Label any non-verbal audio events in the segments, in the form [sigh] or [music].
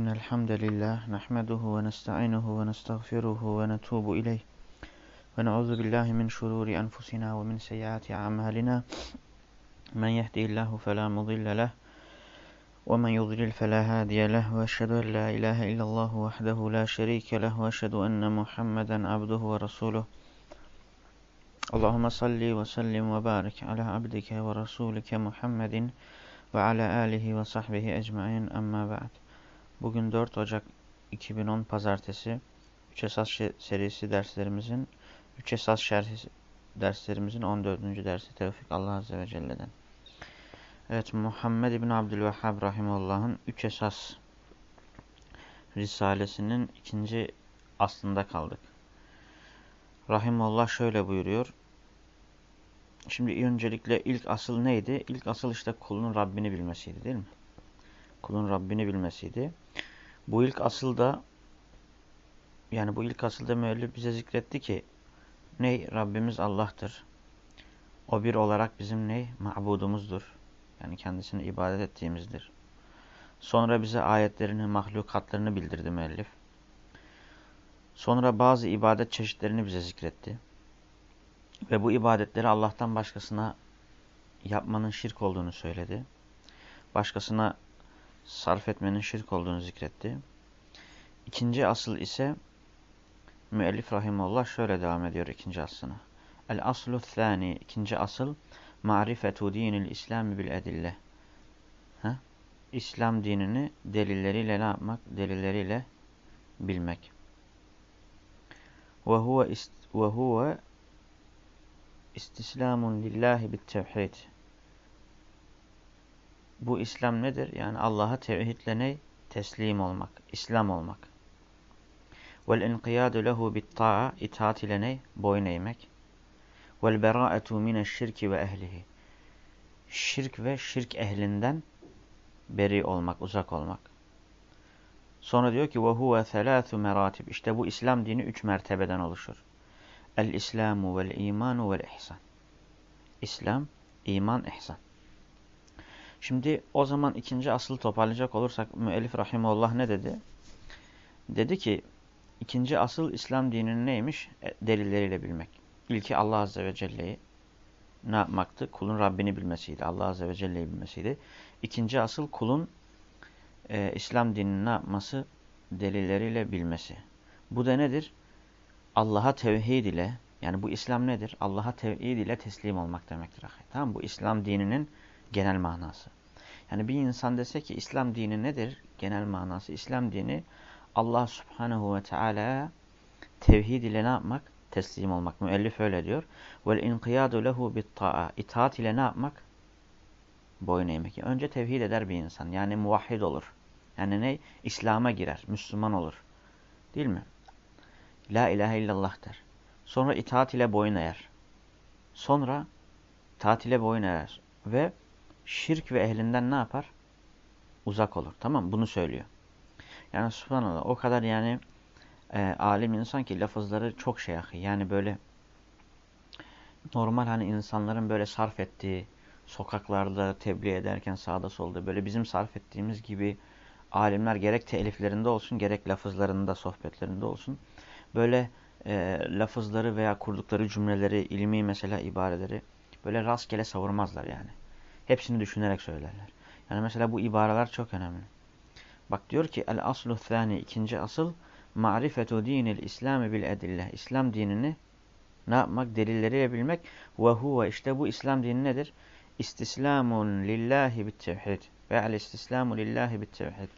إن الحمد لله نحمده ونستعينه ونستغفره ونتوب إليه. ونعوذ بالله من شرور أنفسنا ومن سيئات أعمالنا. من يهدي الله فلا مضل له ومن يضلل فلا هادي له وأشهد أن لا إله إلا الله وحده لا شريك له وأشهد أن محمدا عبده ورسوله. اللهم صل وسلم وبارك على عبدك ورسولك محمد وعلى آله وصحبه أجمعين. أما بعد Bugün 4 Ocak 2010 Pazartesi 3 Esas serisi derslerimizin 3 Esas şerhi derslerimizin 14. dersi Tevfik Allah Azze ve Celle'den. Evet Muhammed İbni Abdülvehhab Rahimullah'ın 3 Esas Risalesinin ikinci aslında kaldık. Rahimullah şöyle buyuruyor. Şimdi öncelikle ilk asıl neydi? İlk asıl işte kulun Rabbini bilmesiydi değil mi? Kulun Rabbini bilmesiydi. Bu ilk asıl da yani bu ilk asılda müellif bize zikretti ki ney? Rabbimiz Allah'tır. O bir olarak bizim ney? Ma'budumuzdur. Yani kendisine ibadet ettiğimizdir. Sonra bize ayetlerini, mahlukatlarını bildirdi müellif. Sonra bazı ibadet çeşitlerini bize zikretti. Ve bu ibadetleri Allah'tan başkasına yapmanın şirk olduğunu söyledi. Başkasına sarf etmenin şirk olduğunu zikretti. İkinci asıl ise müellif rahimullah şöyle devam ediyor ikinci aslına. El aslu thani ikinci asıl marifetu dinil İslam bil edille. Ha? İslam dinini delilleriyle ne yapmak? Delilleriyle bilmek. Ve huve ve huve istislamun lillahi bit tevhid. Bu İslam nedir? Yani Allah'a tevhidle ne? Teslim olmak, İslam olmak. Vel inqiyadu lehu bit ta'a itaat ile ne? Boyun eğmek. Vel bera'etu mineşşirki ve ehlihi. Şirk ve şirk ehlinden beri olmak, uzak olmak. Sonra diyor ki ve huve thelâthu meratib. İşte bu İslam dini üç mertebeden oluşur. El-İslamu vel-İmanu vel-İhsan. İslam, iman, ihsan. Şimdi o zaman ikinci asıl toparlayacak olursak müellif rahimullah ne dedi? Dedi ki ikinci asıl İslam dininin neymiş? E, delilleriyle bilmek. İlki Allah Azze ve Celle'yi ne yapmaktı? Kulun Rabbini bilmesiydi. Allah Azze ve Celle'yi bilmesiydi. İkinci asıl kulun e, İslam dinini ne yapması? Delilleriyle bilmesi. Bu da nedir? Allah'a tevhid ile yani bu İslam nedir? Allah'a tevhid ile teslim olmak demektir. Tamam Bu İslam dininin genel manası. Yani bir insan dese ki İslam dini nedir? Genel manası İslam dini Allah subhanehu ve teala tevhid ile ne yapmak? Teslim olmak. Müellif öyle diyor. Vel inqiyadu lehu bit ta'a. İtaat ile ne yapmak? Boyun eğmek. Önce tevhid eder bir insan. Yani muvahhid olur. Yani ne? İslam'a girer. Müslüman olur. Değil mi? La ilahe illallah der. Sonra itaat ile boyun eğer. Sonra itaat ile boyun eğer. Ve şirk ve ehlinden ne yapar? Uzak olur. Tamam Bunu söylüyor. Yani subhanallah o kadar yani e, alim insan ki lafızları çok şey ahi. Yani böyle normal hani insanların böyle sarf ettiği sokaklarda tebliğ ederken sağda solda böyle bizim sarf ettiğimiz gibi alimler gerek teliflerinde olsun gerek lafızlarında sohbetlerinde olsun böyle e, lafızları veya kurdukları cümleleri ilmi mesela ibareleri böyle rastgele savurmazlar yani. Hepsini düşünerek söylerler. Yani mesela bu ibareler çok önemli. Bak diyor ki el aslu thani ikinci asıl marifetu dinil İslami bil edille. İslam dinini ne yapmak? Delilleriyle bilmek. Ve huve işte bu İslam dini nedir? İstislamun lillahi bit tevhid. Ve el istislamu lillahi bit tevhid.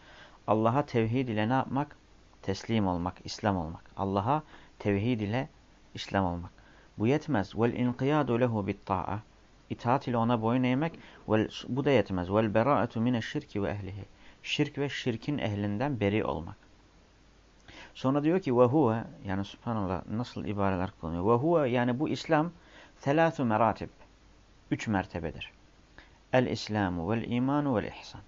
Allah'a tevhid ile ne yapmak? Teslim olmak, İslam olmak. Allah'a tevhid ile İslam olmak. Bu yetmez. Vel inqiyadu lehu bit ta'a. İtaat ile ona boyun eğmek. Vel, bu da yetmez. Vel bera'etu mineşşirki ve ehlihi. Şirk ve şirkin ehlinden beri olmak. Sonra diyor ki ve huve yani subhanallah nasıl ibareler kullanıyor. Ve huve yani bu İslam thelâthu meratib. Üç mertebedir. El-İslamu vel-İmanu vel-İhsan.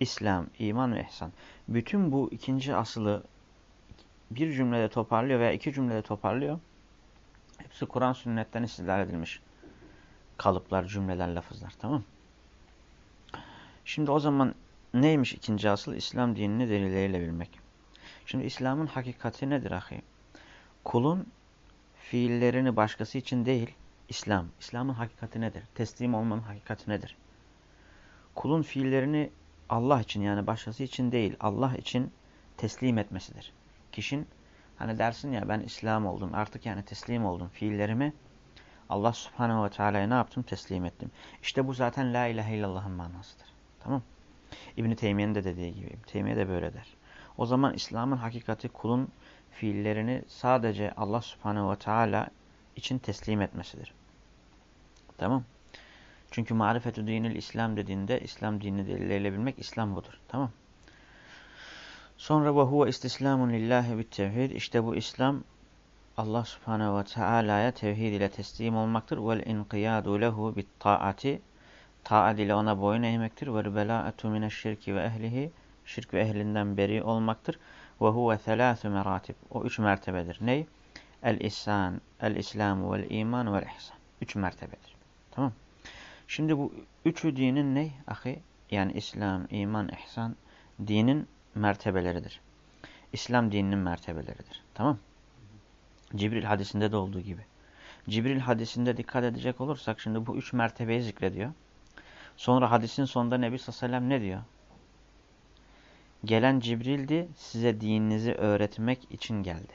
İslam, iman ve ihsan. Bütün bu ikinci asılı bir cümlede toparlıyor veya iki cümlede toparlıyor. Hepsi Kur'an sünnetten istidlal edilmiş kalıplar, cümleler, lafızlar. Tamam Şimdi o zaman neymiş ikinci asıl? İslam dinini delilleriyle bilmek. Şimdi İslam'ın hakikati nedir ahi? Kulun fiillerini başkası için değil, İslam. İslam'ın hakikati nedir? Teslim olmanın hakikati nedir? Kulun fiillerini Allah için yani başkası için değil, Allah için teslim etmesidir. Kişinin hani dersin ya ben İslam oldum artık yani teslim oldum fiillerimi Allah subhanehu ve teala'ya ne yaptım? Teslim ettim. İşte bu zaten la ilahe illallah'ın manasıdır. Tamam İbn-i Teymiye'nin de dediği gibi. ibn Teymiye de böyle der. O zaman İslam'ın hakikati kulun fiillerini sadece Allah subhanehu ve teala için teslim etmesidir. Tamam Çünkü marifetü dinil İslam dediğinde İslam dinini delilleyle bilmek İslam budur. Tamam Sonra ve huve istislamun lillahi bit tevhid. İşte bu İslam Allah subhanehu ve teala'ya tevhid ile teslim olmaktır. Vel inqiyadu lehu bit taati. Taat ile ona boyun eğmektir. Vel bela'etu mineşşirki ve ehlihi. Şirk ve ehlinden beri olmaktır. Ve huve thelâthü meratib. O üç mertebedir. Ney? El-İhsan, El-İslamu vel-İman vel-İhsan. Üç mertebedir. Tamam. Şimdi bu üçü dinin ne? Ahi, yani İslam, iman, ihsan dinin mertebeleridir. İslam dininin mertebeleridir. Tamam Cibril hadisinde de olduğu gibi. Cibril hadisinde dikkat edecek olursak şimdi bu üç mertebeyi zikrediyor. Sonra hadisin sonunda Nebi sallallahu ne diyor? Gelen Cibril'di size dininizi öğretmek için geldi.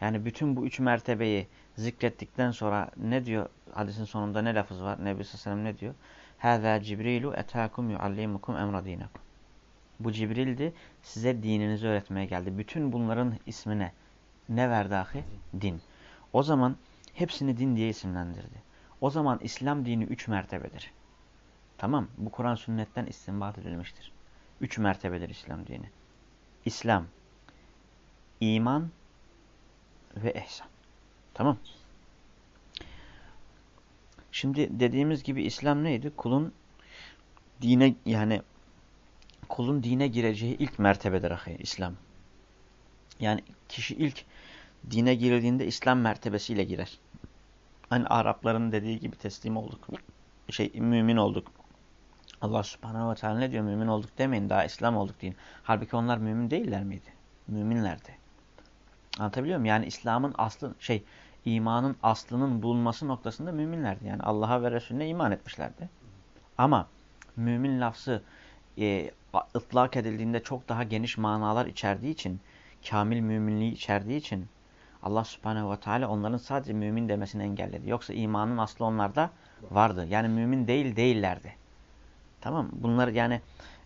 Yani bütün bu üç mertebeyi zikrettikten sonra ne diyor hadisin sonunda ne lafız var? Nebi sallallahu ne diyor? Hâzâ Cibrilu etâkum yuallimukum emra dinakum. Bu Cibril'di size dininizi öğretmeye geldi. Bütün bunların ismine ne verdi ahi? Din. O zaman hepsini din diye isimlendirdi. O zaman İslam dini üç mertebedir. Tamam Bu Kur'an sünnetten istinbat edilmiştir. Üç mertebedir İslam dini. İslam, iman ve ihsan. Tamam Şimdi dediğimiz gibi İslam neydi? Kulun dine yani kulun dine gireceği ilk mertebedir ahi İslam. Yani kişi ilk dine girildiğinde İslam mertebesiyle girer. Hani Arapların dediği gibi teslim olduk. Şey mümin olduk. Allah subhanahu ve teala ne diyor? Mümin olduk demeyin. Daha İslam olduk deyin. Halbuki onlar mümin değiller miydi? Müminlerdi. Anlatabiliyor muyum? Yani İslam'ın aslı şey imanın aslının bulunması noktasında müminlerdi. Yani Allah'a ve Resulüne iman etmişlerdi. Ama mümin lafzı e, ıtlak edildiğinde çok daha geniş manalar içerdiği için, kamil müminliği içerdiği için Allah subhanehu ve teala onların sadece mümin demesini engelledi. Yoksa imanın aslı onlarda vardı. Yani mümin değil değillerdi. Tamam Bunlar yani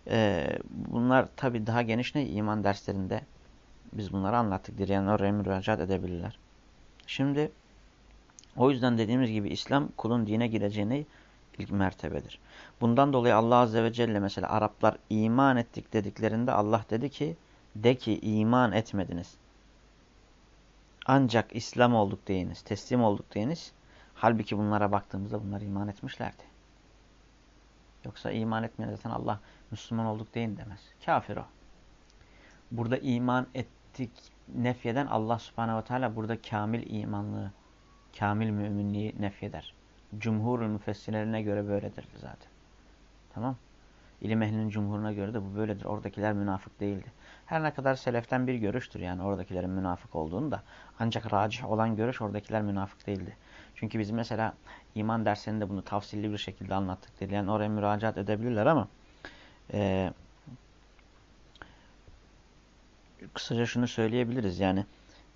e, bunlar tabi daha geniş ne iman derslerinde biz bunları anlattık. Dileyen oraya müracaat edebilirler. Şimdi o yüzden dediğimiz gibi İslam kulun dine gireceğine ilk mertebedir. Bundan dolayı Allah Azze ve Celle mesela Araplar iman ettik dediklerinde Allah dedi ki de ki iman etmediniz. Ancak İslam olduk deyiniz, teslim olduk deyiniz. Halbuki bunlara baktığımızda bunlar iman etmişlerdi. Yoksa iman etmeyen zaten Allah Müslüman olduk deyin demez. Kafir o. Burada iman ettik nefyeden Allah subhanehu ve teala burada kamil imanlığı, kamil müminliği nefyeder. Cumhurul müfessirlerine göre böyledir zaten. Tamam İlim ehlinin cumhuruna göre de bu böyledir. Oradakiler münafık değildi. Her ne kadar seleften bir görüştür yani oradakilerin münafık olduğunu da. Ancak racih olan görüş oradakiler münafık değildi. Çünkü biz mesela iman derslerinde bunu tavsilli bir şekilde anlattık dedi. Yani oraya müracaat edebilirler ama e, kısaca şunu söyleyebiliriz. Yani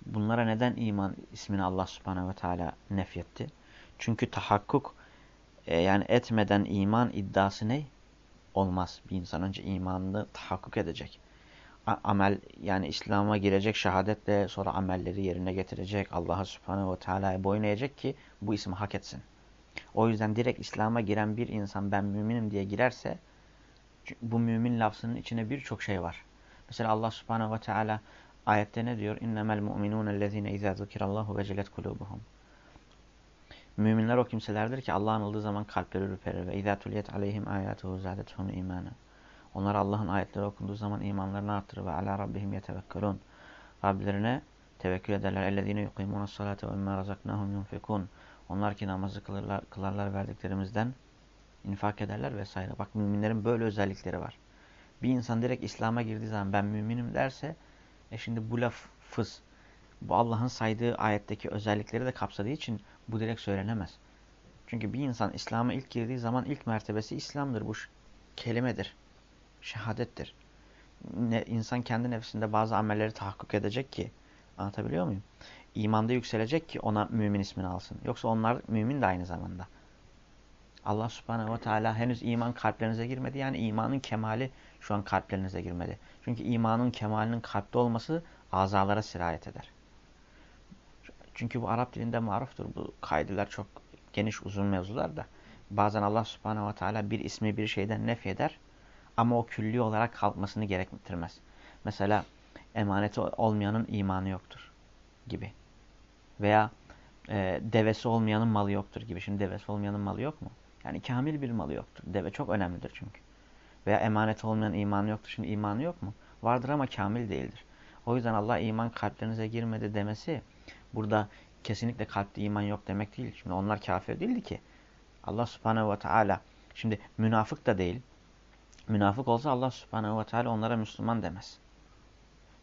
bunlara neden iman ismini Allah subhanehu ve teala nefyetti? Çünkü tahakkuk e, yani etmeden iman iddiası ne? Olmaz. Bir insan önce imanını tahakkuk edecek. Amel yani İslam'a girecek şehadetle sonra amelleri yerine getirecek. Allah'a subhanehu ve teala'ya boyun eğecek ki bu ismi hak etsin. O yüzden direkt İslam'a giren bir insan ben müminim diye girerse bu mümin lafzının içine birçok şey var. Mesela Allah subhanehu ve teala ayette ne diyor? İnnemel mu'minûne lezîne izâ zukirallahu vecelet kulûbuhum. Müminler o kimselerdir ki Allah'ın anıldığı zaman kalpleri ürperir. Ve izâ tuliyet aleyhim âyâtuhu zâdethum imâne. Onlar Allah'ın ayetleri okunduğu zaman imanlarını artırır ve alâ rabbihim yetevekkelûn. Rablerine tevekkül ederler. Ellezîne yukîmûne salâte ve emmâ razaknâhum yunfikûn. Onlar ki namazı kılarlar, kılarlar verdiklerimizden infak ederler vesaire. Bak müminlerin böyle özellikleri var. Bir insan direkt İslam'a girdiği zaman ben müminim derse e şimdi bu lafız bu Allah'ın saydığı ayetteki özellikleri de kapsadığı için bu direkt söylenemez. Çünkü bir insan İslam'a ilk girdiği zaman ilk mertebesi İslam'dır. Bu kelimedir. Şehadettir. Ne, insan kendi nefsinde bazı amelleri tahakkuk edecek ki anlatabiliyor muyum? İmanda yükselecek ki ona mümin ismini alsın. Yoksa onlar mümin de aynı zamanda. Allah subhanehu ve teala henüz iman kalplerinize girmedi. Yani imanın kemali şu an kalplerinize girmedi. Çünkü imanın kemalinin kalpte olması azalara sirayet eder. Çünkü bu Arap dilinde maruftur. Bu kaydeler çok geniş uzun mevzular da. Bazen Allah subhanehu ve teala bir ismi bir şeyden nef eder. Ama o külli olarak kalkmasını gerektirmez. Mesela emaneti olmayanın imanı yoktur gibi. Veya e, devesi olmayanın malı yoktur gibi. Şimdi devesi olmayanın malı yok mu? Yani kamil bir malı yoktur. Deve çok önemlidir çünkü. Veya emanet olmayan imanı yoktur. Şimdi imanı yok mu? Vardır ama kamil değildir. O yüzden Allah iman kalplerinize girmedi demesi burada kesinlikle kalpte iman yok demek değil. Şimdi onlar kafir değildi ki. Allah subhanehu ve teala şimdi münafık da değil. Münafık olsa Allah subhanehu ve teala onlara Müslüman demez.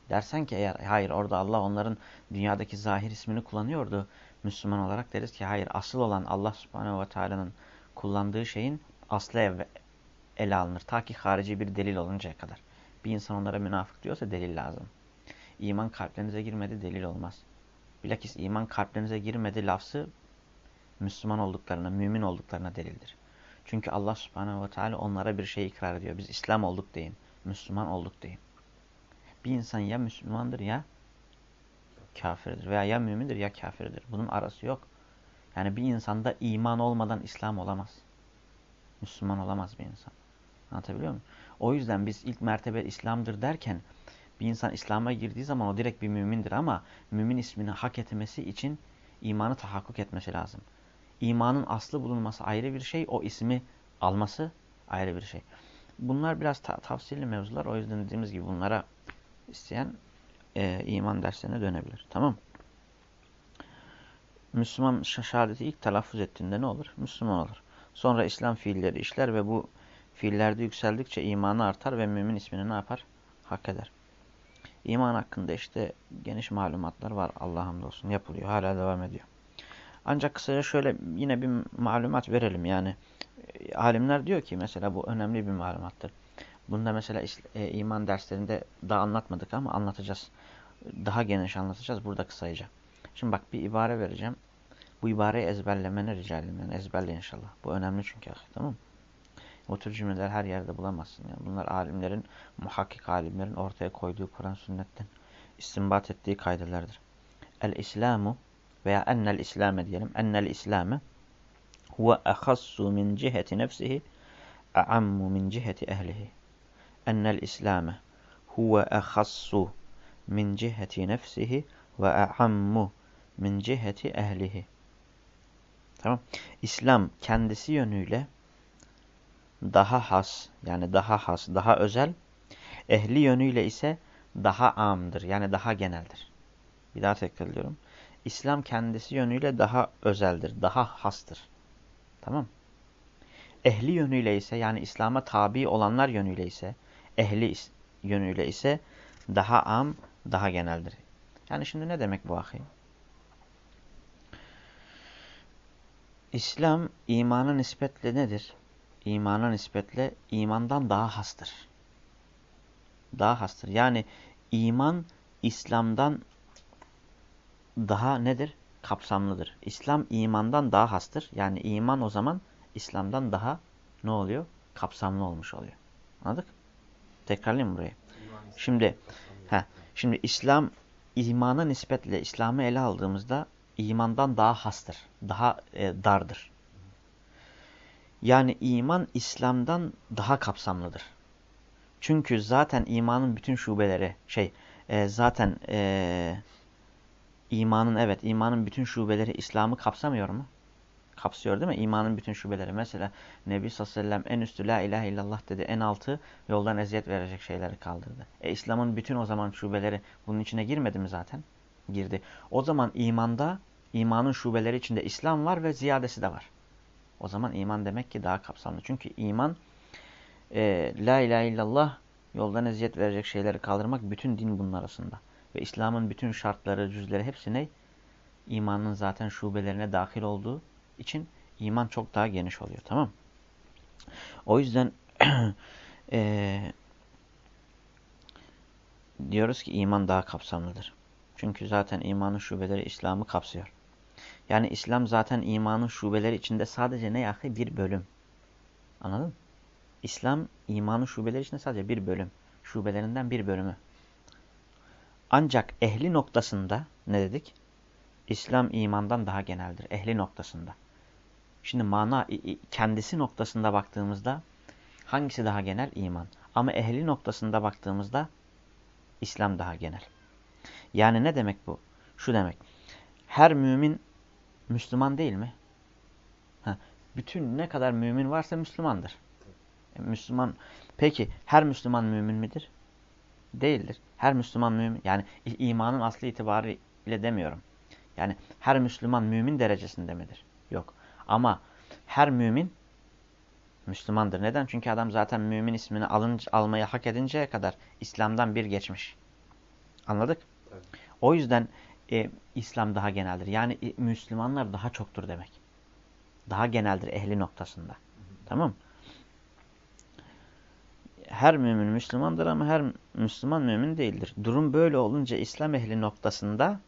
Dersen ki eğer hayır orada Allah onların dünyadaki zahir ismini kullanıyordu Müslüman olarak deriz ki hayır asıl olan Allah subhanehu ve teala'nın kullandığı şeyin aslı ev ele alınır. Ta ki harici bir delil oluncaya kadar. Bir insan onlara münafık diyorsa delil lazım. İman kalplerinize girmedi delil olmaz. Bilakis iman kalplerinize girmedi lafzı Müslüman olduklarına, mümin olduklarına delildir. Çünkü Allah subhanehu ve teala onlara bir şey ikrar ediyor. Biz İslam olduk deyin, Müslüman olduk deyin. Bir insan ya Müslümandır ya kafirdir veya ya mümindir ya kafirdir. Bunun arası yok. Yani bir insanda iman olmadan İslam olamaz. Müslüman olamaz bir insan. Anlatabiliyor muyum? O yüzden biz ilk mertebe İslam'dır derken bir insan İslam'a girdiği zaman o direkt bir mümindir ama mümin ismini hak etmesi için imanı tahakkuk etmesi lazım. İmanın aslı bulunması ayrı bir şey, o ismi alması ayrı bir şey. Bunlar biraz ta tavsiyeli mevzular. O yüzden dediğimiz gibi bunlara isteyen e, iman derslerine dönebilir. Tamam Müslüman şehadeti ilk telaffuz ettiğinde ne olur? Müslüman olur. Sonra İslam fiilleri işler ve bu fiillerde yükseldikçe imanı artar ve mümin ismini ne yapar? Hak eder. İman hakkında işte geniş malumatlar var Allah hamdolsun yapılıyor. Hala devam ediyor. Ancak kısaca şöyle yine bir malumat verelim. Yani e, alimler diyor ki mesela bu önemli bir malumattır. Bunda mesela e, iman derslerinde daha anlatmadık ama anlatacağız. Daha geniş anlatacağız burada kısaca. Şimdi bak bir ibare vereceğim. Bu ibareyi ezberlemeni rica ederim. Yani ezberle inşallah. Bu önemli çünkü. Tamam mı? O tür cümleler her yerde bulamazsın. Yani bunlar alimlerin, muhakkik alimlerin ortaya koyduğu Kur'an sünnetten istinbat ettiği kaydelerdir. El-İslamu veya ennel İslame diyelim. Ennel İslame huve ahassu min ciheti nefsihi a'ammu min ciheti ehlihi. Ennel İslame huve ahassu min ciheti nefsihi ve a'ammu min ciheti ehlihi. Tamam. İslam kendisi yönüyle daha has yani daha has, daha özel. Ehli yönüyle ise daha amdır yani daha geneldir. Bir daha tekrarlıyorum. İslam kendisi yönüyle daha özeldir, daha hastır. Tamam Ehli yönüyle ise yani İslam'a tabi olanlar yönüyle ise, ehli yönüyle ise daha am, daha geneldir. Yani şimdi ne demek bu ahi? İslam imana nispetle nedir? İmana nispetle imandan daha hastır. Daha hastır. Yani iman İslam'dan daha nedir? Kapsamlıdır. İslam imandan daha hastır. Yani iman o zaman İslam'dan daha ne oluyor? Kapsamlı olmuş oluyor. Anladık? Tekrarlayayım burayı. Şimdi, he, şimdi İslam imana nispetle İslam'ı ele aldığımızda imandan daha hastır, daha e, dardır. Yani iman İslam'dan daha kapsamlıdır. Çünkü zaten imanın bütün şubeleri şey e, zaten e, imanın evet imanın bütün şubeleri İslam'ı kapsamıyor mu? Kapsıyor değil mi? İmanın bütün şubeleri. Mesela Nebi sallallahu aleyhi ve sellem en üstü la ilahe illallah dedi. En altı yoldan eziyet verecek şeyleri kaldırdı. E İslam'ın bütün o zaman şubeleri bunun içine girmedi mi zaten? Girdi. O zaman imanda imanın şubeleri içinde İslam var ve ziyadesi de var. O zaman iman demek ki daha kapsamlı. Çünkü iman e, la ilahe illallah yoldan eziyet verecek şeyleri kaldırmak bütün din bunun arasında. Ve İslam'ın bütün şartları, cüzleri hepsi ne? İmanın zaten şubelerine dahil olduğu için iman çok daha geniş oluyor. Tamam O yüzden [clears throat] e, diyoruz ki iman daha kapsamlıdır. Çünkü zaten imanın şubeleri İslam'ı kapsıyor. Yani İslam zaten imanın şubeleri içinde sadece ne yahi? Bir bölüm. Anladın mı? İslam imanın şubeleri içinde sadece bir bölüm. Şubelerinden bir bölümü. Ancak ehli noktasında ne dedik? İslam imandan daha geneldir. Ehli noktasında. Şimdi mana kendisi noktasında baktığımızda hangisi daha genel? İman. Ama ehli noktasında baktığımızda İslam daha genel. Yani ne demek bu? Şu demek. Her mümin Müslüman değil mi? Ha, bütün ne kadar mümin varsa Müslümandır. E, Müslüman. Peki her Müslüman mümin midir? Değildir. Her Müslüman mümin yani imanın aslı itibariyle demiyorum. Yani her Müslüman mümin derecesinde midir? Yok. Ama her mümin Müslümandır. Neden? Çünkü adam zaten mümin ismini alınca, almayı hak edinceye kadar İslam'dan bir geçmiş. Anladık? Evet. O yüzden e, İslam daha geneldir. Yani e, Müslümanlar daha çoktur demek. Daha geneldir ehli noktasında. Hı hı. Tamam Her mümin Müslümandır ama her Müslüman mümin değildir. Durum böyle olunca İslam ehli noktasında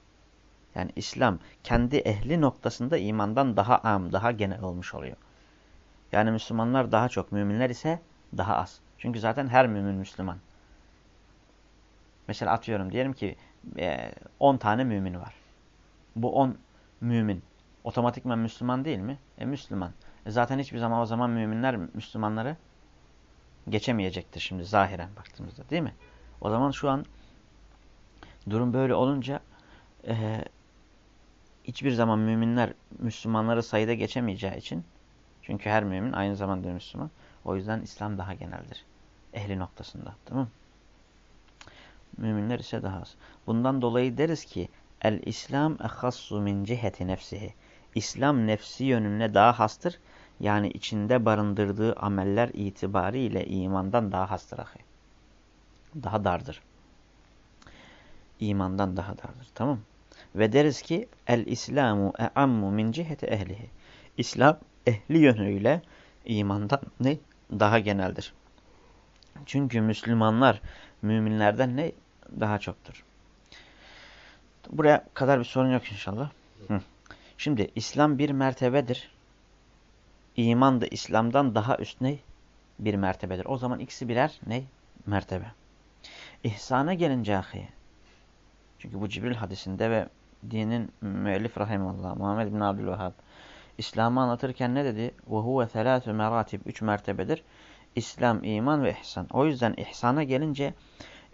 yani İslam kendi ehli noktasında imandan daha am, daha genel olmuş oluyor. Yani Müslümanlar daha çok, müminler ise daha az. Çünkü zaten her mümin Müslüman. Mesela atıyorum diyelim ki 10 e, tane mümin var. Bu 10 mümin otomatikman Müslüman değil mi? E Müslüman. E zaten hiçbir zaman o zaman müminler Müslümanları geçemeyecektir şimdi zahiren baktığımızda değil mi? O zaman şu an durum böyle olunca e, hiçbir zaman müminler Müslümanları sayıda geçemeyeceği için çünkü her mümin aynı zamanda Müslüman. O yüzden İslam daha geneldir. Ehli noktasında. Tamam Müminler ise daha az. Bundan dolayı deriz ki El-İslam ehassu min ciheti nefsihi. İslam nefsi yönüne daha hastır. Yani içinde barındırdığı ameller itibariyle imandan daha hastır. Ahi. Daha dardır. İmandan daha dardır. Tamam Ve deriz ki El-İslamu e'ammu min ciheti ehlihi. İslam ehli yönüyle imandan ne? Daha geneldir. Çünkü Müslümanlar müminlerden ne? Daha çoktur. Buraya kadar bir sorun yok inşallah. Hı. Şimdi İslam bir mertebedir. İman da İslam'dan daha üst ne? Bir mertebedir. O zaman ikisi birer ne? Mertebe. İhsana gelince ahi. Çünkü bu Cibril hadisinde ve dinin müellif rahimallah Muhammed bin Abdülvehhab İslam'ı anlatırken ne dedi? وَهُوَ ثَلَاثُ meratib Üç mertebedir. İslam, iman ve ihsan. O yüzden ihsana gelince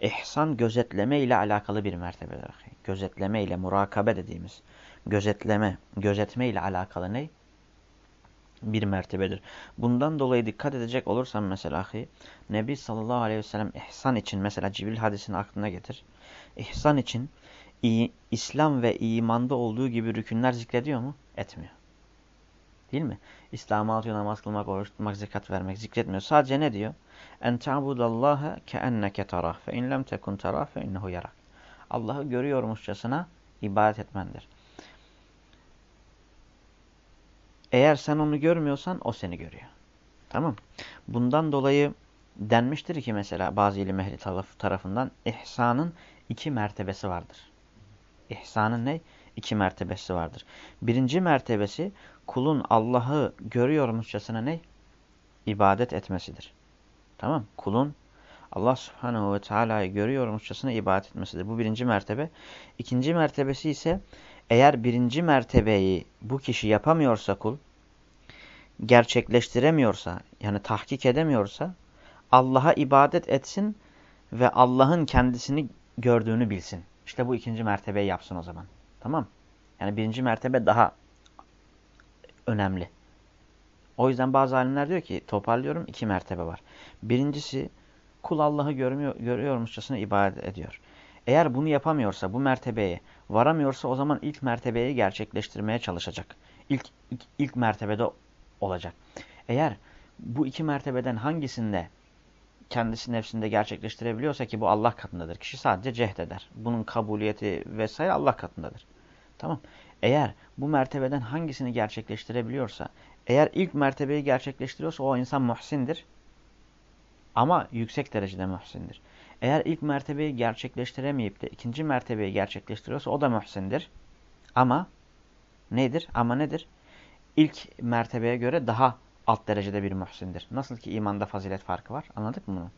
ihsan gözetleme ile alakalı bir mertebedir. Gözetleme ile murakabe dediğimiz gözetleme, gözetme ile alakalı ne? Bir mertebedir. Bundan dolayı dikkat edecek olursam mesela ahi, Nebi sallallahu aleyhi ve sellem ihsan için mesela Cibril hadisini aklına getir. İhsan için İslam ve imanda olduğu gibi rükünler zikrediyor mu? Etmiyor. Değil mi? İslam'a atıyor namaz kılmak, oruç tutmak, zekat vermek zikretmiyor. Sadece ne diyor? En ta'budallaha keenneke tarah fe in lem tekun tarah fe innehu yarak. Allah'ı görüyormuşçasına ibadet etmendir. Eğer sen onu görmüyorsan o seni görüyor. Tamam Bundan dolayı denmiştir ki mesela bazı ilim ehli tarafından ihsanın iki mertebesi vardır. İhsanın ne? İki mertebesi vardır. Birinci mertebesi kulun Allah'ı görüyormuşçasına ne? İbadet etmesidir. Tamam Kulun Allah subhanehu ve teala'yı görüyormuşçasına ibadet etmesidir. Bu birinci mertebe. İkinci mertebesi ise eğer birinci mertebeyi bu kişi yapamıyorsa kul, gerçekleştiremiyorsa, yani tahkik edemiyorsa, Allah'a ibadet etsin ve Allah'ın kendisini gördüğünü bilsin. İşte bu ikinci mertebeyi yapsın o zaman. Tamam Yani birinci mertebe daha önemli. O yüzden bazı alimler diyor ki toparlıyorum iki mertebe var. Birincisi kul Allah'ı görmüyor, görüyormuşçasına ibadet ediyor. Eğer bunu yapamıyorsa, bu mertebeye varamıyorsa o zaman ilk mertebeyi gerçekleştirmeye çalışacak. İlk, ilk, ilk mertebede olacak. Eğer bu iki mertebeden hangisinde kendisi nefsinde gerçekleştirebiliyorsa ki bu Allah katındadır. Kişi sadece cehd eder. Bunun kabuliyeti vesaire Allah katındadır. Tamam. Eğer bu mertebeden hangisini gerçekleştirebiliyorsa, eğer ilk mertebeyi gerçekleştiriyorsa o insan muhsindir. Ama yüksek derecede muhsindir. Eğer ilk mertebeyi gerçekleştiremeyip de ikinci mertebeyi gerçekleştiriyorsa o da muhsindir. Ama nedir? Ama nedir? İlk mertebeye göre daha alt derecede bir muhsindir. Nasıl ki imanda fazilet farkı var. Anladık mı bunu?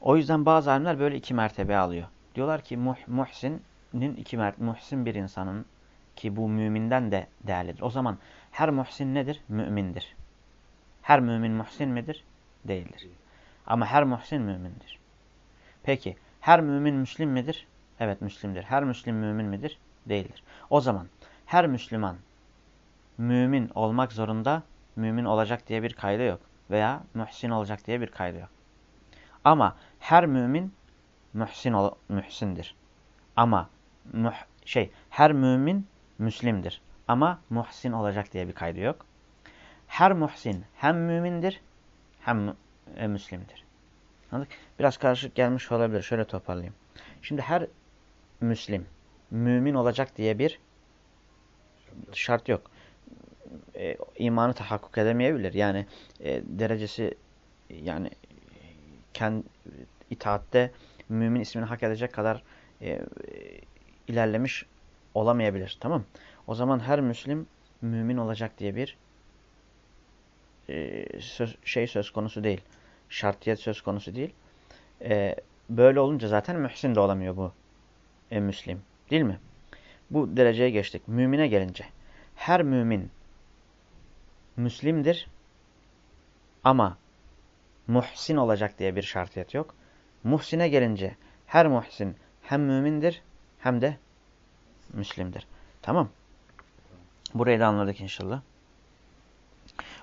O yüzden bazı alimler böyle iki mertebe alıyor. Diyorlar ki muh, muhsinin iki mert muhsin bir insanın ki bu müminden de değerlidir. O zaman her muhsin nedir? Mümindir. Her mümin muhsin midir? Değildir. Ama her muhsin mümindir. Peki her mümin müslim midir? Evet müslimdir. Her müslim mümin midir? Değildir. O zaman her Müslüman mümin olmak zorunda mümin olacak diye bir kaydı yok. Veya mühsin olacak diye bir kaydı yok. Ama her mümin mühsin ol, mühsindir. Ama muh, şey her mümin müslimdir. Ama muhsin olacak diye bir kaydı yok. Her muhsin hem mümindir hem e, müslimdir. Anladık? Biraz karışık gelmiş olabilir. Şöyle toparlayayım. Şimdi her müslim mümin olacak diye bir şart yok e, imanı tahakkuk edemeyebilir. Yani e, derecesi yani kendi itaatte mümin ismini hak edecek kadar e, ilerlemiş olamayabilir. Tamam O zaman her Müslim mümin olacak diye bir e, şey söz konusu değil. Şartiyet söz konusu değil. E, böyle olunca zaten mühsin de olamıyor bu e, Müslim. Değil mi? Bu dereceye geçtik. Mümine gelince. Her mümin Müslimdir ama muhsin olacak diye bir şartiyet yok. Muhsine gelince her muhsin hem mümindir hem de Müslimdir. Tamam. Burayı da anladık inşallah.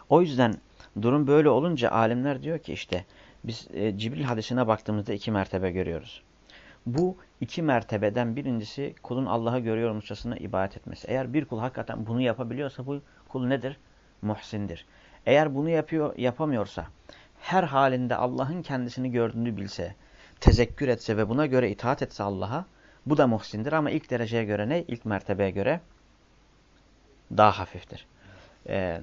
O yüzden durum böyle olunca alimler diyor ki işte biz e, Cibril hadisine baktığımızda iki mertebe görüyoruz. Bu iki mertebeden birincisi kulun Allah'ı görüyormuşçasına ibadet etmesi. Eğer bir kul hakikaten bunu yapabiliyorsa bu kul nedir? muhsindir. Eğer bunu yapıyor, yapamıyorsa, her halinde Allah'ın kendisini gördüğünü bilse, tezekkür etse ve buna göre itaat etse Allah'a, bu da muhsindir ama ilk dereceye göre ne? İlk mertebeye göre daha hafiftir. Ee,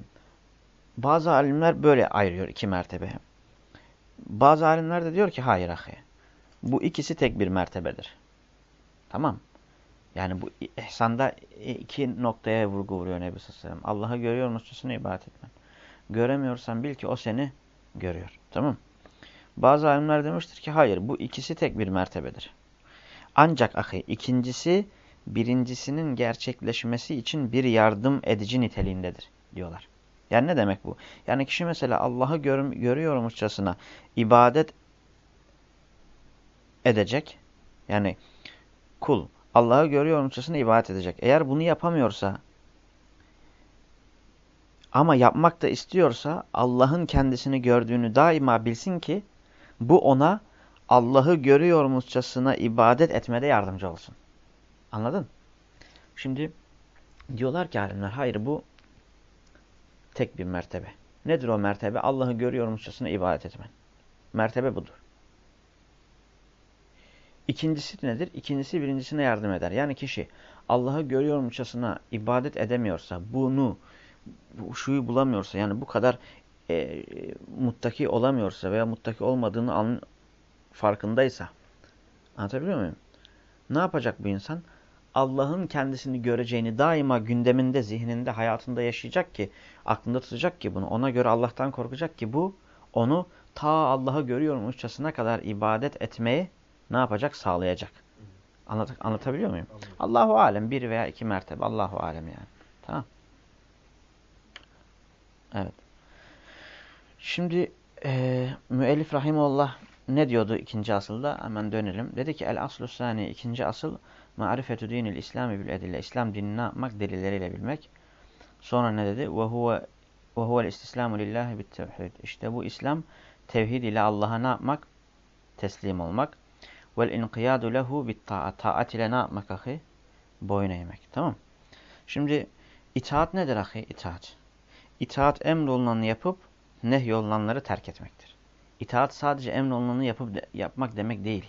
bazı alimler böyle ayırıyor iki mertebeye. Bazı alimler de diyor ki hayır ahi. Bu ikisi tek bir mertebedir. Tamam. Yani bu ihsanda iki noktaya vurgu vuruyor Nebi Sallallahu Allah'ı görüyor muçasına ibadet etmen. Göremiyorsan bil ki o seni görüyor. Tamam Bazı alimler demiştir ki hayır bu ikisi tek bir mertebedir. Ancak ahi ikincisi birincisinin gerçekleşmesi için bir yardım edici niteliğindedir diyorlar. Yani ne demek bu? Yani kişi mesela Allah'ı gör, görüyormuşçasına ibadet edecek. Yani kul Allah'ı görüyormuşçasına ibadet edecek. Eğer bunu yapamıyorsa ama yapmak da istiyorsa Allah'ın kendisini gördüğünü daima bilsin ki bu ona Allah'ı görüyormuşçasına ibadet etmede yardımcı olsun. Anladın? Şimdi diyorlar ki alimler hayır bu tek bir mertebe. Nedir o mertebe? Allah'ı görüyormuşçasına ibadet etmen. Mertebe budur. İkincisi nedir? İkincisi birincisine yardım eder. Yani kişi Allah'ı görüyormuşçasına ibadet edemiyorsa, bunu, bu, şuyu bulamıyorsa, yani bu kadar e, muttaki olamıyorsa veya muttaki olmadığını an, farkındaysa, anlatabiliyor muyum? Ne yapacak bu insan? Allah'ın kendisini göreceğini daima gündeminde, zihninde, hayatında yaşayacak ki, aklında tutacak ki bunu. Ona göre Allah'tan korkacak ki bu onu ta Allah'ı görüyormuşçasına kadar ibadet etmeyi ne yapacak? Sağlayacak. Anlat anlatabiliyor muyum? Anladım. Allahu alem bir veya iki mertebe. Allahu alem yani. Tamam. Evet. Şimdi e, müellif rahimullah ne diyordu ikinci asılda? Hemen dönelim. Dedi ki el aslu sani ikinci asıl marifetü dinil İslami bil edille. İslam dinini ne yapmak? Delilleriyle bilmek. Sonra ne dedi? Ve huve ve huvel istislamu lillahi bit tevhid. İşte bu İslam tevhid ile Allah'a ne yapmak? Teslim olmak. Vel inqiyadu lehu bit taat. Taat ile ne yapmak ahi? Boyun eğmek. Tamam Şimdi itaat nedir ahi? İtaat. itaat emrolunanı yapıp nehyolunanları terk etmektir. İtaat sadece emrolunanı yapıp de, yapmak demek değil.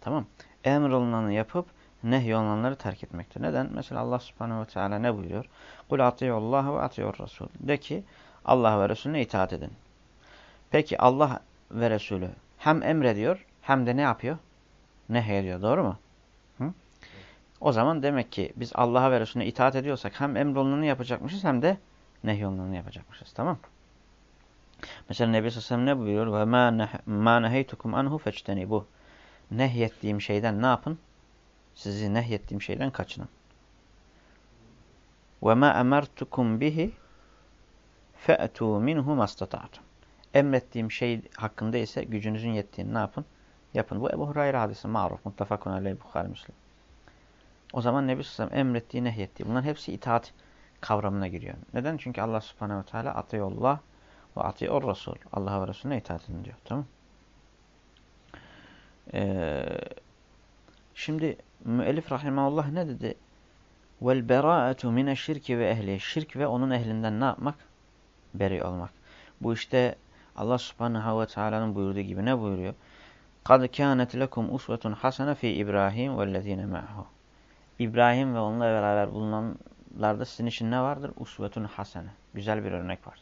Tamam. Emrolunanı yapıp nehyolunanları terk etmektir. Neden? Mesela Allah subhanehu ve teala ne buyuruyor? Kul atiyullah ve atiyur Resul. De ki Allah ve Resulüne itaat edin. Peki Allah ve Resulü hem emrediyor hem de ne yapıyor? Nehyediyor. Doğru mu? Hı? O zaman demek ki biz Allah'a ve Resulüne itaat ediyorsak hem emrolunanı yapacakmışız hem de nehyolunanı yapacakmışız. Tamam Mesela Nebi Sallallahu ne buyuruyor? Ve ma neheytukum anhu bu. Nehyettiğim şeyden ne yapın? Sizi nehyettiğim şeyden kaçının. Ma emertukum bihi fe'tu minhu mastata'tum. Emrettiğim şey hakkında ise gücünüzün yettiğini ne yapın? Yapın. Bu Ebu Hurayra hadisi maruf. Muttafakun aleyhi Bukhari Müslim. O zaman Nebi Sallallahu emrettiği, nehyettiği. Bunların hepsi itaat kavramına giriyor. Neden? Çünkü Allah Subhanahu ve Teala atıyullah ve atiyor Resul. Allah'a ve Resulüne itaat edin diyor. Tamam ee, Şimdi müellif rahimeullah ne dedi? Vel beraatu mine şirki ve ehli. Şirk ve onun ehlinden ne yapmak? Beri olmak. Bu işte Allah subhanahu ve teala'nın buyurduğu gibi ne buyuruyor? Kad kânet lekum usvetun hasene fi İbrahim vellezîne ma'hu. İbrahim ve onunla beraber bulunanlarda sizin için ne vardır? Usvetun hasene. Güzel bir örnek var.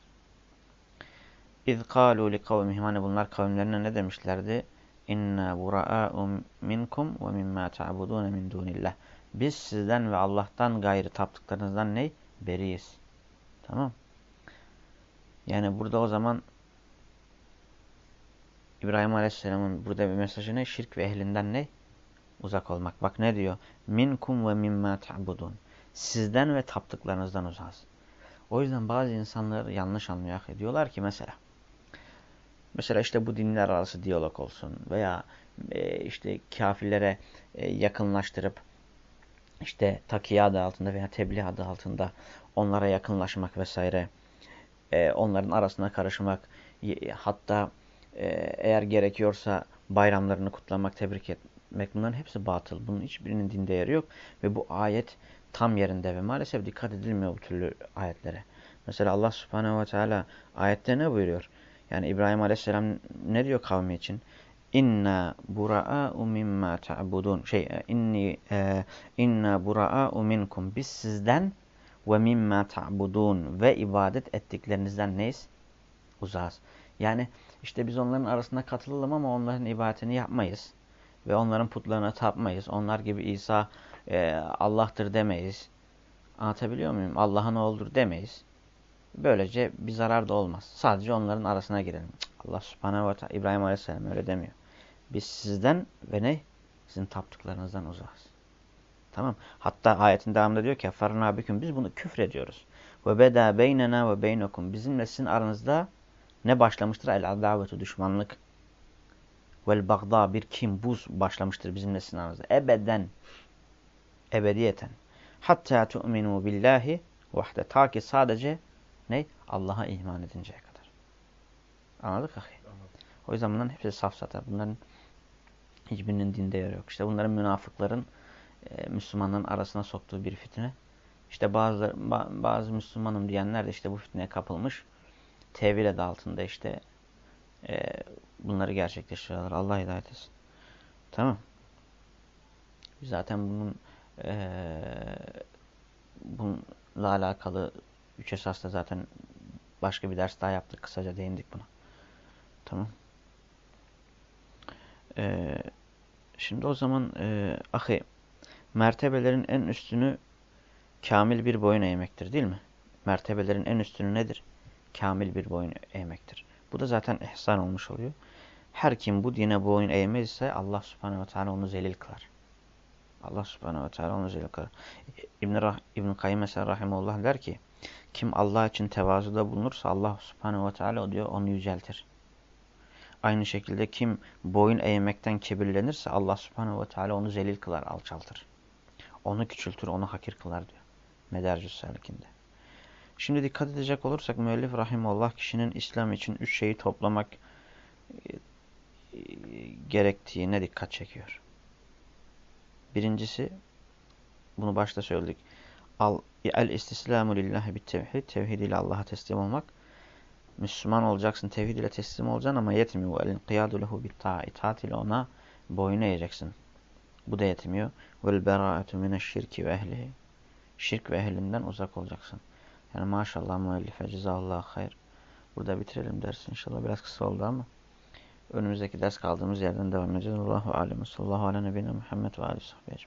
İz kâlu li kavmihim. Hani bunlar kavimlerine ne demişlerdi? İnna bura'a'u minkum ve mimma ta'budun min dunillah. Biz sizden ve Allah'tan gayrı taptıklarınızdan ne? Beriyiz. Tamam. Yani burada o zaman İbrahim Aleyhisselam'ın burada bir mesajı ne? Şirk ve ehlinden ne? Uzak olmak. Bak ne diyor? Minkum ve mimma ta'budun. Sizden ve taptıklarınızdan uzağız. O yüzden bazı insanlar yanlış anlıyor. Diyorlar ki mesela Mesela işte bu dinler arası diyalog olsun veya e, işte kafirlere e, yakınlaştırıp işte takiye adı altında veya tebliğ adı altında onlara yakınlaşmak vesaire e, onların arasına karışmak hatta eğer gerekiyorsa bayramlarını kutlamak, tebrik etmek bunların hepsi batıl. Bunun hiçbirinin dinde yeri yok ve bu ayet tam yerinde ve maalesef dikkat edilmiyor bu türlü ayetlere. Mesela Allah subhanehu ve teala ayette ne buyuruyor? Yani İbrahim Aleyhisselam ne diyor kavmi için? İnna bura'a'u mimma ta'budun. Şey e, inni e, inna bura'a'u minkum. Biz sizden ve mimma ta'budun ve ibadet ettiklerinizden neyiz? Uzağız. Yani işte biz onların arasında katılalım ama onların ibadetini yapmayız. Ve onların putlarına tapmayız. Onlar gibi İsa e, Allah'tır demeyiz. Anlatabiliyor muyum? Allah'ın oğludur demeyiz. Böylece bir zarar da olmaz. Sadece onların arasına girelim. Allah subhanehu ve teala İbrahim aleyhisselam öyle demiyor. Biz sizden ve ne? Sizin taptıklarınızdan uzağız. Tamam. Hatta ayetin devamında diyor ki Ferna büküm biz bunu küfrediyoruz. Ve beda beynena ve beynekum. Bizimle sizin aranızda ne başlamıştır? El adavetu düşmanlık. Vel bagda bir kim buz başlamıştır bizimle sizin aranızda. Ebeden. Ebediyeten. Hatta tu'minu billahi vahde. Ta ki sadece ne? Allah'a iman edinceye kadar. Anladık ahi? O yüzden bunların hepsi safsata. Bunların hiçbirinin dinde yer yok. İşte bunların münafıkların e, Müslümanların arasına soktuğu bir fitne. İşte bazı, bazı Müslümanım diyenler de işte bu fitneye kapılmış. Tevil adı altında işte e, bunları gerçekleştiriyorlar. Allah hidayet etsin. Tamam. Zaten bunun e, bununla alakalı Üç esasda zaten başka bir ders daha yaptık. Kısaca değindik buna. Tamam. Ee, şimdi o zaman e, ahi mertebelerin en üstünü kamil bir boyun eğmektir değil mi? Mertebelerin en üstünü nedir? Kamil bir boyun eğmektir. Bu da zaten ihsan olmuş oluyor. Her kim bu dine boyun eğmezse Allah subhanehu ve teala onu zelil kılar. Allah subhanehu ve teala onu zelil kılar. İbn-i İbn Kayyim mesela rahimullah der ki kim Allah için tevazuda bulunursa Allah subhanehu ve teala diyor onu yüceltir. Aynı şekilde kim boyun eğmekten kibirlenirse Allah subhanehu ve teala onu zelil kılar, alçaltır. Onu küçültür, onu hakir kılar diyor. Medercüs Salik'inde. Şimdi dikkat edecek olursak müellif rahimullah kişinin İslam için üç şeyi toplamak e, gerektiğine dikkat çekiyor. Birincisi, bunu başta söyledik. al, el istislamu lillahi bit tevhid. Tevhid ile Allah'a teslim olmak. Müslüman olacaksın, tevhid ile teslim olacaksın ama yetmiyor. El inkiyadu lehu bit ta'a. İtaat ile ona boyun eğeceksin. Bu da yetmiyor. Vel bera'atu mineşşirki ve ehlihi. Şirk ve ehlinden uzak olacaksın. Yani maşallah müellife cezallahu hayır. Burada bitirelim dersi inşallah. Biraz kısa oldu ama. Önümüzdeki ders kaldığımız yerden devam edeceğiz. Allahu alem. Sallallahu ala nebine Muhammed ve aleyhi sahbihi